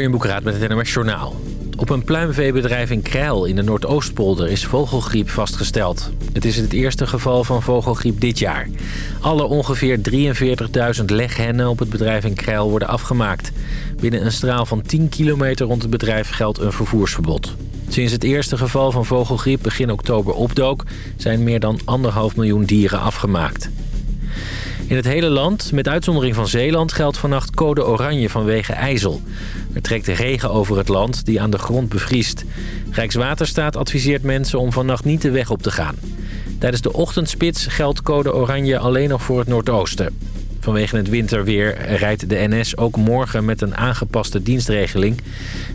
In Boekraad met het NOS Journaal. Op een pluimveebedrijf in Krijl in de Noordoostpolder is vogelgriep vastgesteld. Het is het eerste geval van vogelgriep dit jaar. Alle ongeveer 43.000 leghennen op het bedrijf in Krijl worden afgemaakt. Binnen een straal van 10 kilometer rond het bedrijf geldt een vervoersverbod. Sinds het eerste geval van vogelgriep begin oktober opdook... zijn meer dan anderhalf miljoen dieren afgemaakt. In het hele land, met uitzondering van Zeeland, geldt vannacht code oranje vanwege ijzel. Er trekt regen over het land die aan de grond bevriest. Rijkswaterstaat adviseert mensen om vannacht niet de weg op te gaan. Tijdens de ochtendspits geldt code oranje alleen nog voor het noordoosten. Vanwege het winterweer rijdt de NS ook morgen met een aangepaste dienstregeling.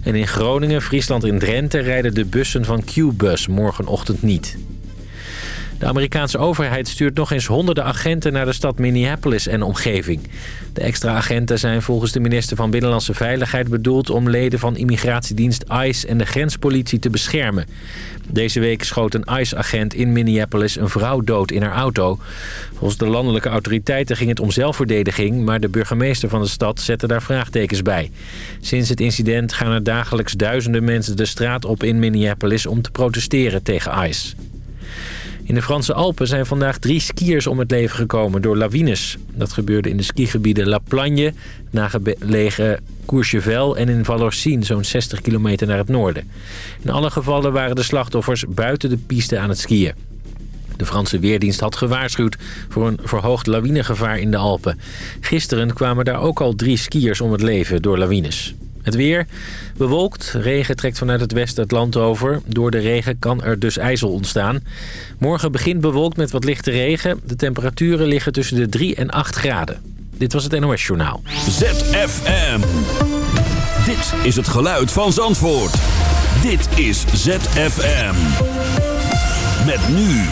En in Groningen, Friesland en Drenthe rijden de bussen van Q-bus morgenochtend niet. De Amerikaanse overheid stuurt nog eens honderden agenten naar de stad Minneapolis en omgeving. De extra agenten zijn volgens de minister van Binnenlandse Veiligheid bedoeld om leden van immigratiedienst ICE en de grenspolitie te beschermen. Deze week schoot een ICE-agent in Minneapolis een vrouw dood in haar auto. Volgens de landelijke autoriteiten ging het om zelfverdediging, maar de burgemeester van de stad zette daar vraagtekens bij. Sinds het incident gaan er dagelijks duizenden mensen de straat op in Minneapolis om te protesteren tegen ICE. In de Franse Alpen zijn vandaag drie skiers om het leven gekomen door lawines. Dat gebeurde in de skigebieden La Plagne, nagelegen Courchevel en in Vallorcine, zo'n 60 kilometer naar het noorden. In alle gevallen waren de slachtoffers buiten de piste aan het skiën. De Franse Weerdienst had gewaarschuwd voor een verhoogd lawinegevaar in de Alpen. Gisteren kwamen daar ook al drie skiers om het leven door lawines. Het weer bewolkt. Regen trekt vanuit het westen het land over. Door de regen kan er dus ijzel ontstaan. Morgen begint bewolkt met wat lichte regen. De temperaturen liggen tussen de 3 en 8 graden. Dit was het NOS Journaal. ZFM. Dit is het geluid van Zandvoort. Dit is ZFM. Met nu.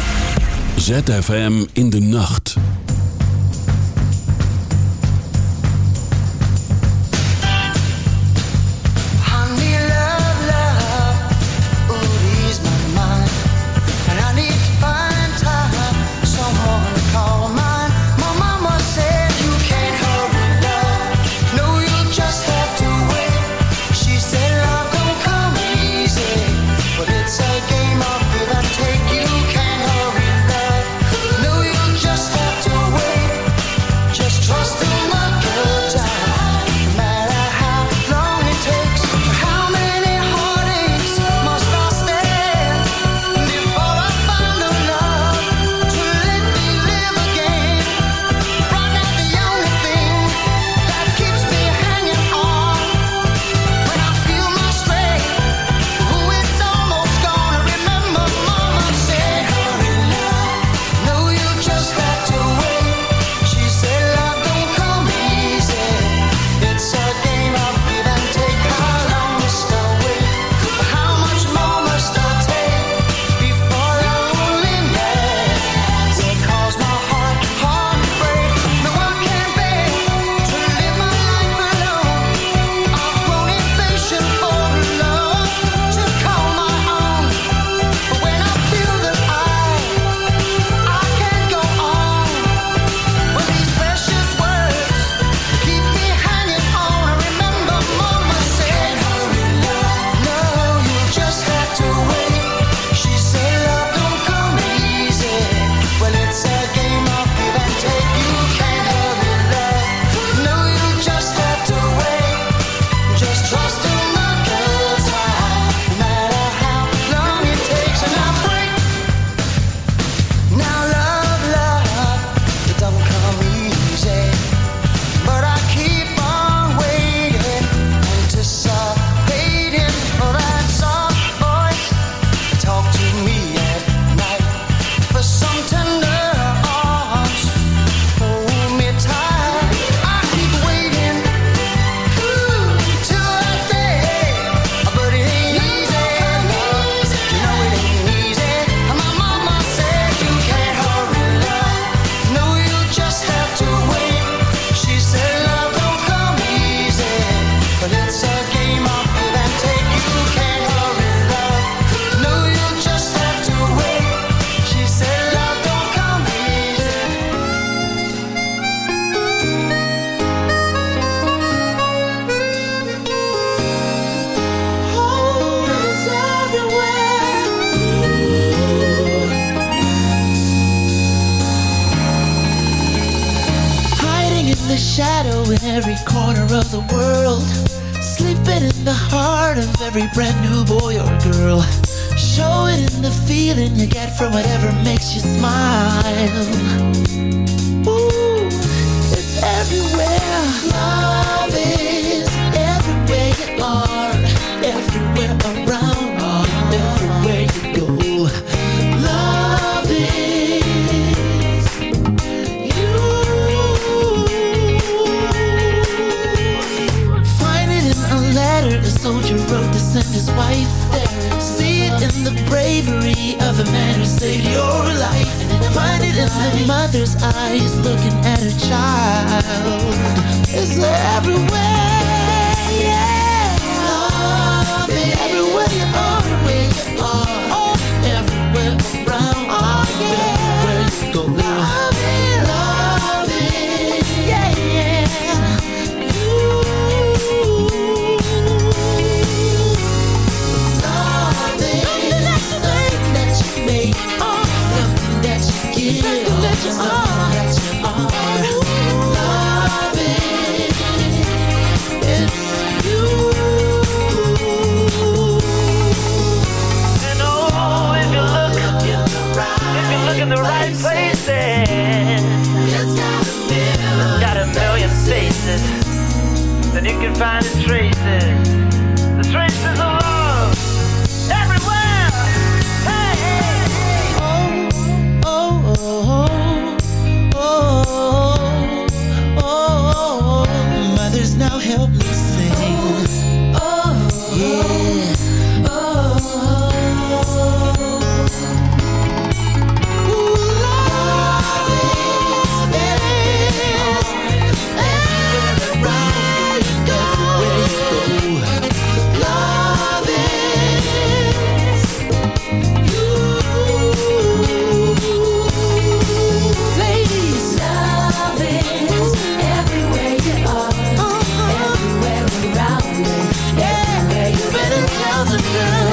ZFM in de nacht. Mother's eyes looking at her child. It's everywhere, find the girl.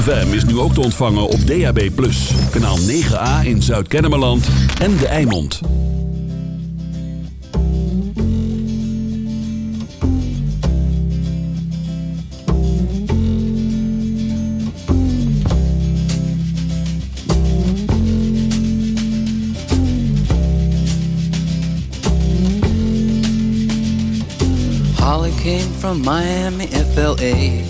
ZFM is nu ook te ontvangen op DAB+. Kanaal 9A in Zuid-Kennemerland en De Eimond. Holly came from Miami, FLA.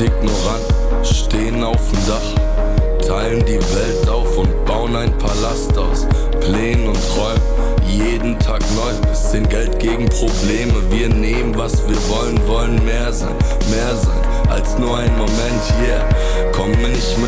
Ignorant, stehen auf dem Dach, teilen die Welt auf und bauen ein Palast aus Plänen und Träumen. Jeden Tag neu, bisschen Geld gegen Probleme. Wir nehmen, was wir wollen, wollen mehr sein, mehr sein als nur ein Moment, yeah. Komm nicht mit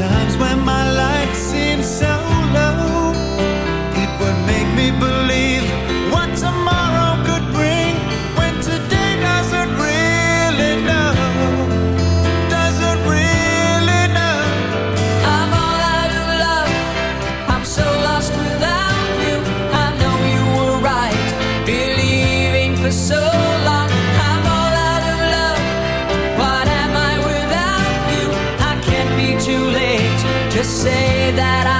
times when my life seemed so low, it would make me believe. that I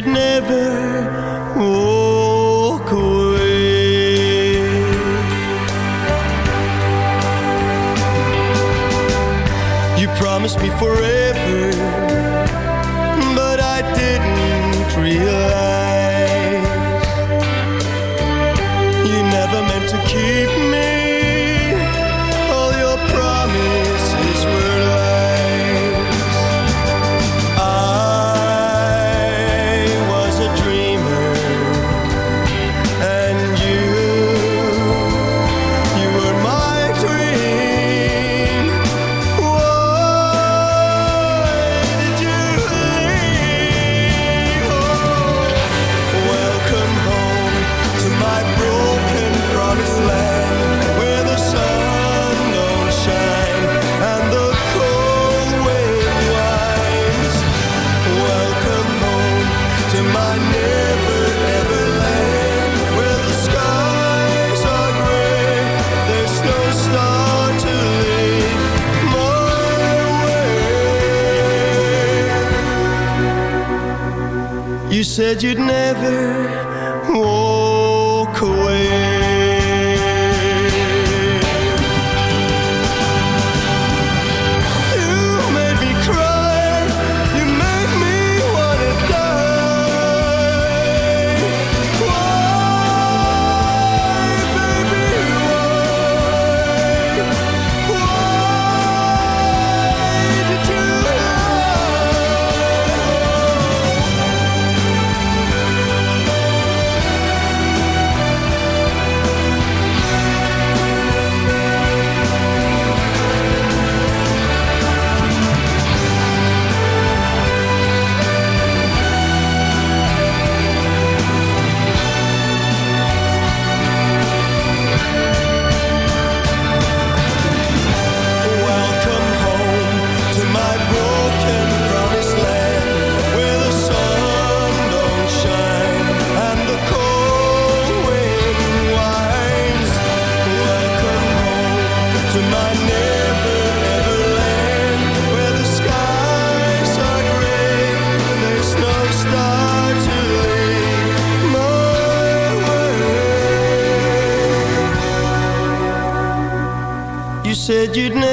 you'd never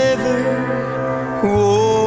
river. Whoa.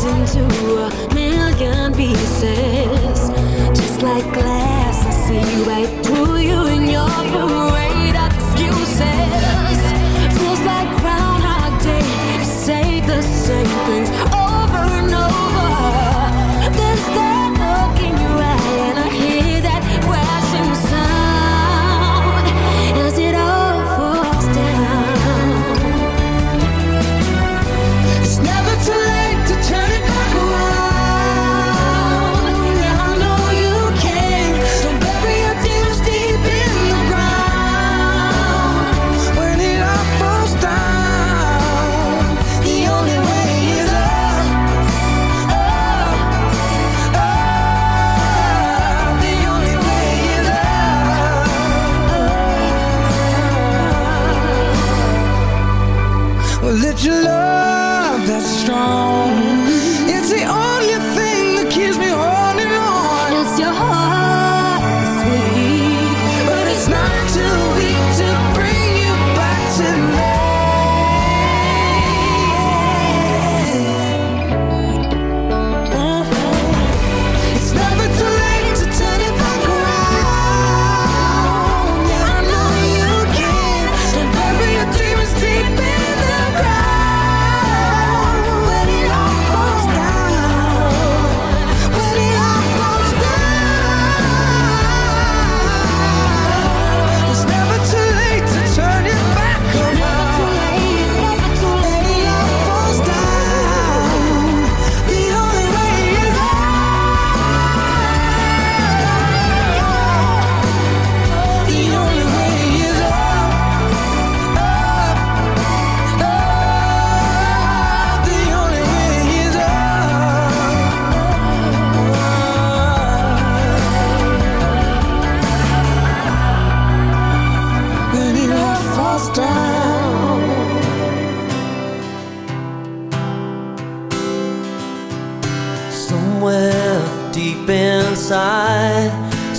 into a million pieces. Just like glass, I see you right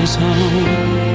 Nobody's home.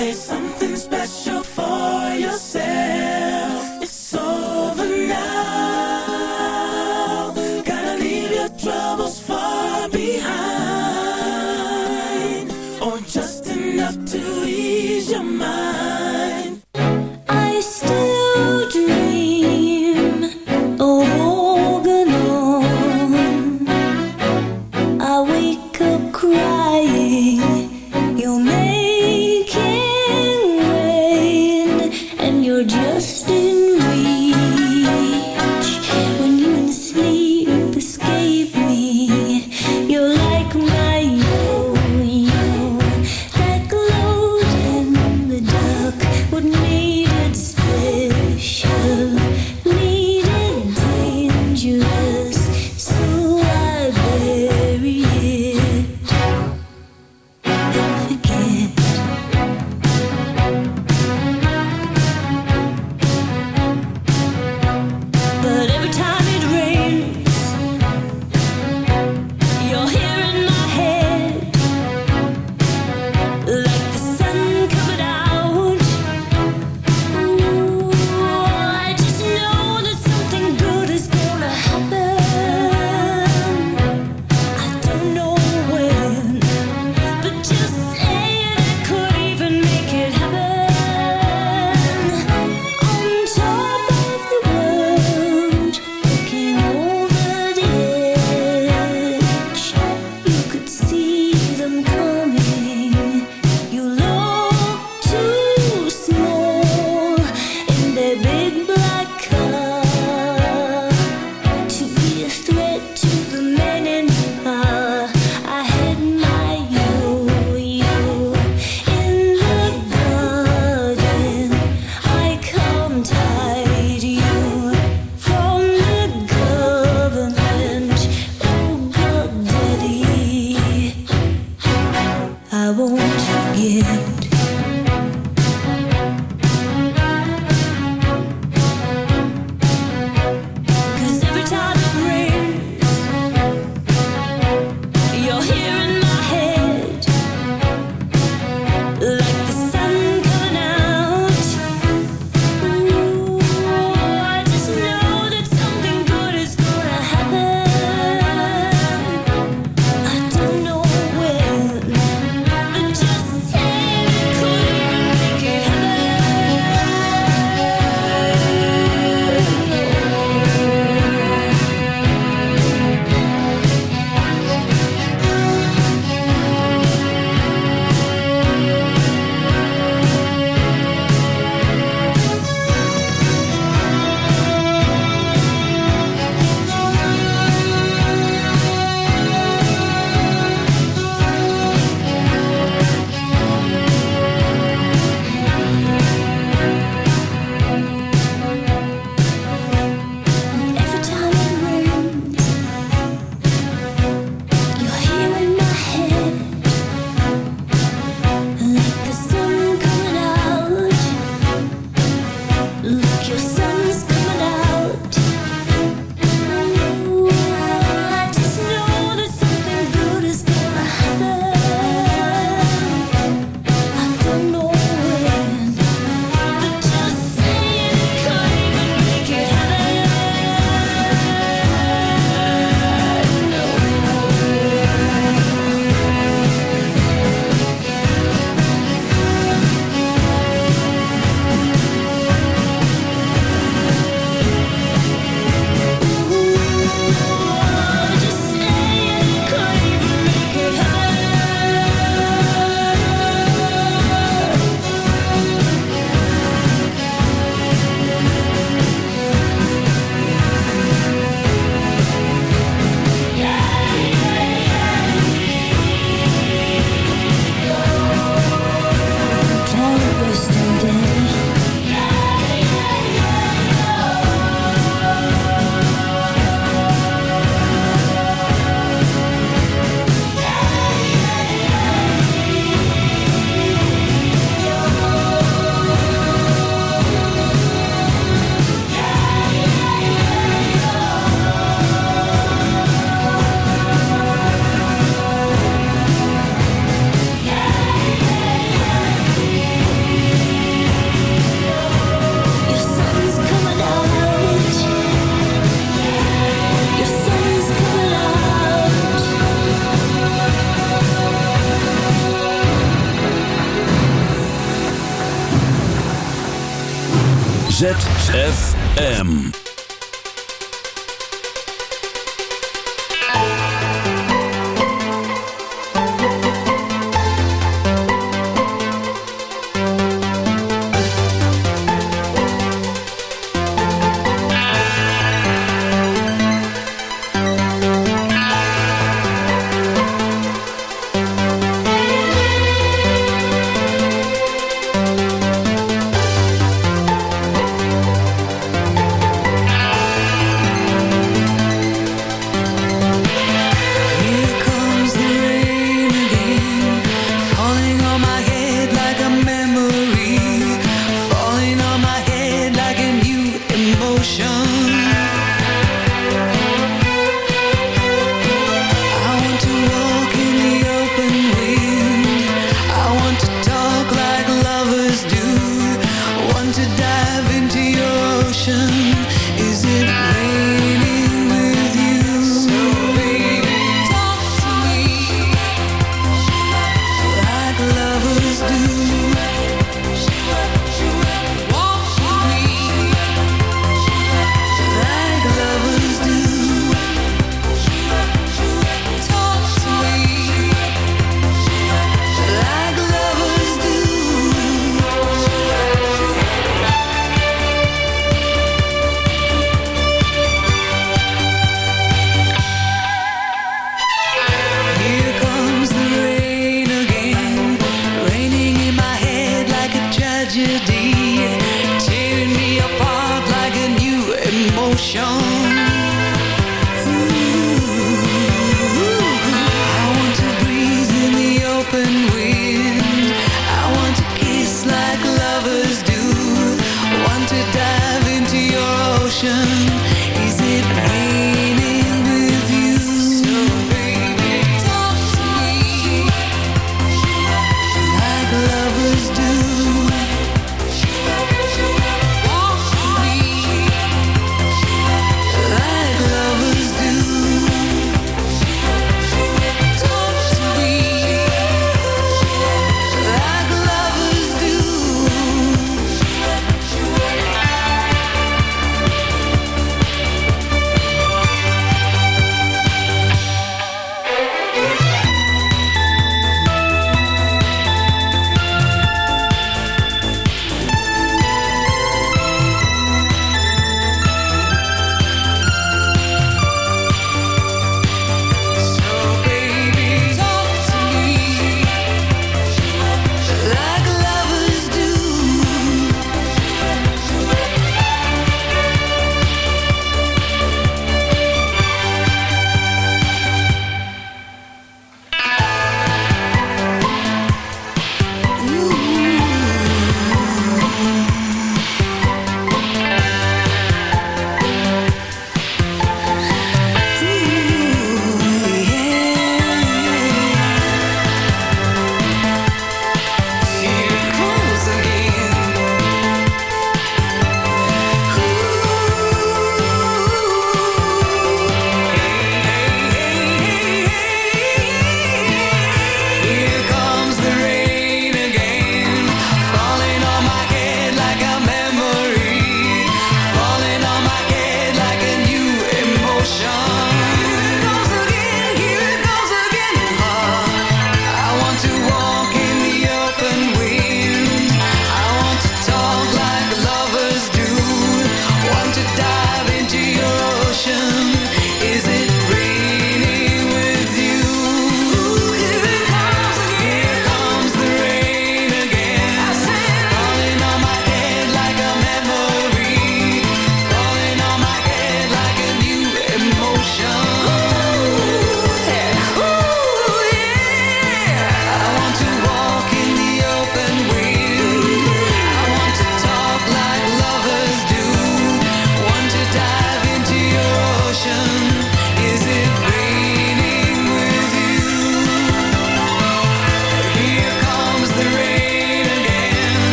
Play something special a threat to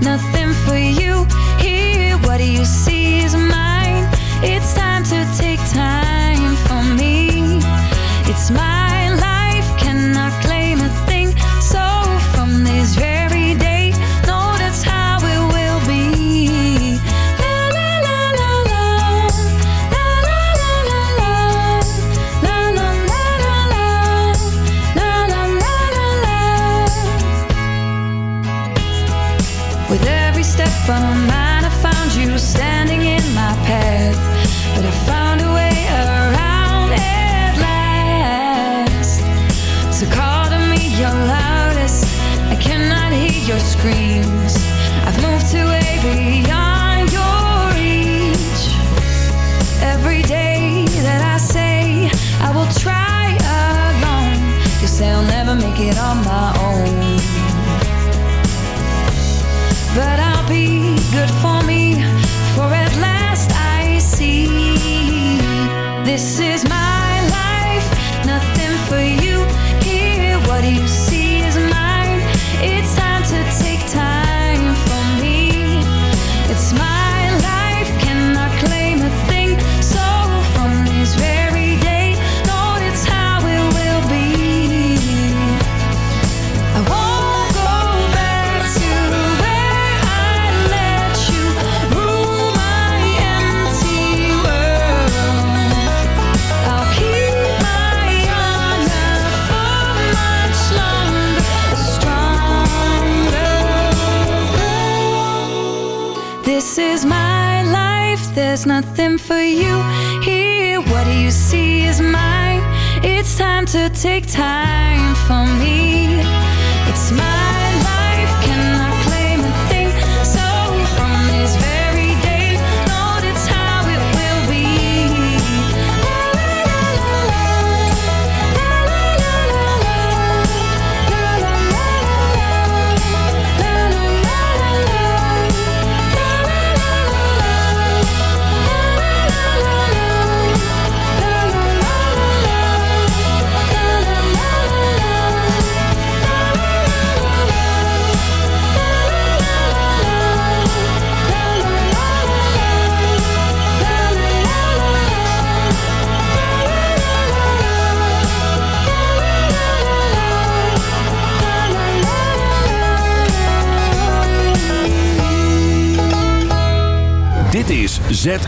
nothing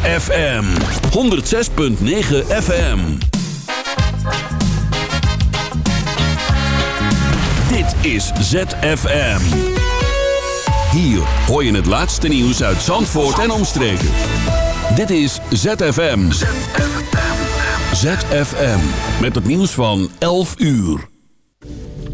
FM 106.9 FM. Dit is ZFM. Hier hoor je het laatste nieuws uit Zandvoort en omstreken. Dit is ZFM. ZFM. Met het nieuws van 11 uur.